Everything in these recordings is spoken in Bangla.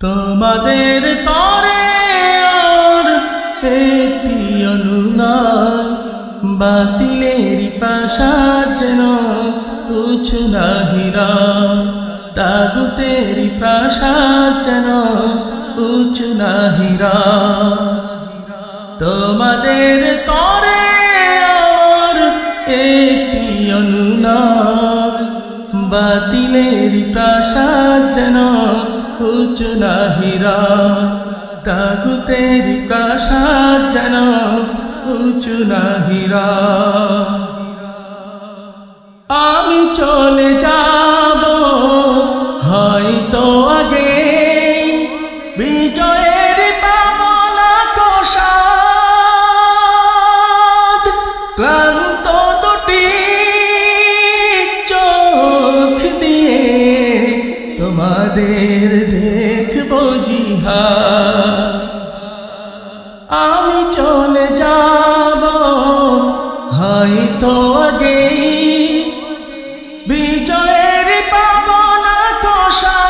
তোমাদের তরে আর অনুনয় বাতিলের প্রাসাদ যেন উঁচু নাহিরা। তাগুতের প্রাসাদ যেন উঁচু নাহিরা। তোমাদের তরে আর একটি বাতিলের প্রাসাদ যেন উঁচু নাহিরা। তাগুতের প্রাসাদ যেন উঁচু নাহিরা। আমি চলে যাব, হয়তো আগে বিজয়ের পাবনা কোষাদ। ক্লান্ত দুটি চোখ দিয়ে তোমাদের আমি চলে যাব। হয়তো আগে বিজয়ের পাবনা কোষাদ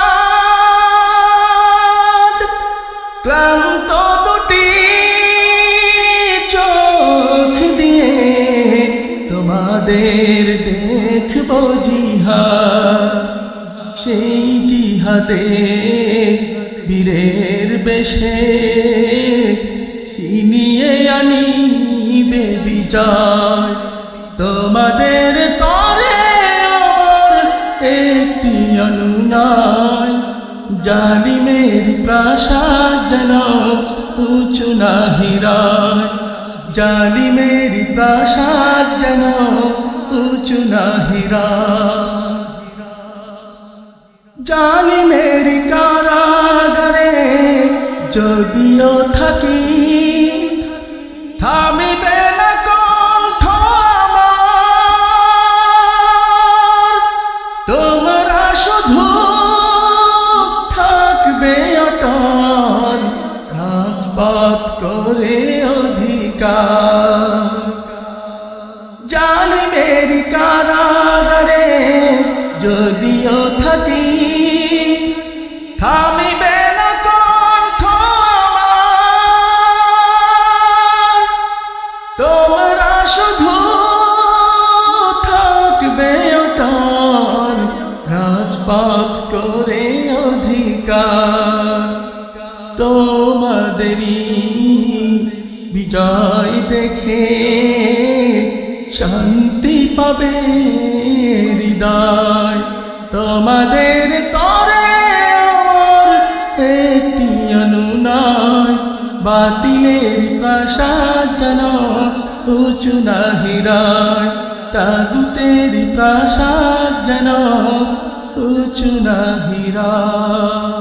ক্লান্ত দুটি চোখ দিয়ে তোমাদের দেখব জিহাদ। সেই জিহাদে বীরের বেশে ছিনিয়ে আনিবে বিজয় তোমাদের তরে একটি অনুনয়। জালিমের প্রাসাদ যেন উঁচু নাহিরায় জালিমের প্রাসাদ যেন উঁচু নাহিরায় জালিমের রাজপথ করে অধিকার জালিমের কারাগারে যদিও থাকি, থামিবে না কণ্ঠ। তোমরা শুধু থাকবে অটল, রাজপথ করে অধিকার তোমাদেরই বিজয় দেখে শান্তি পাবে হৃদয়। তোমাদের তরে একটি অনুনয়। বাতিলের প্রাসাদ যেন উঁচু নাহিরায় তাগুতের প্রাসাদ যেন উঁচু নাহিরায়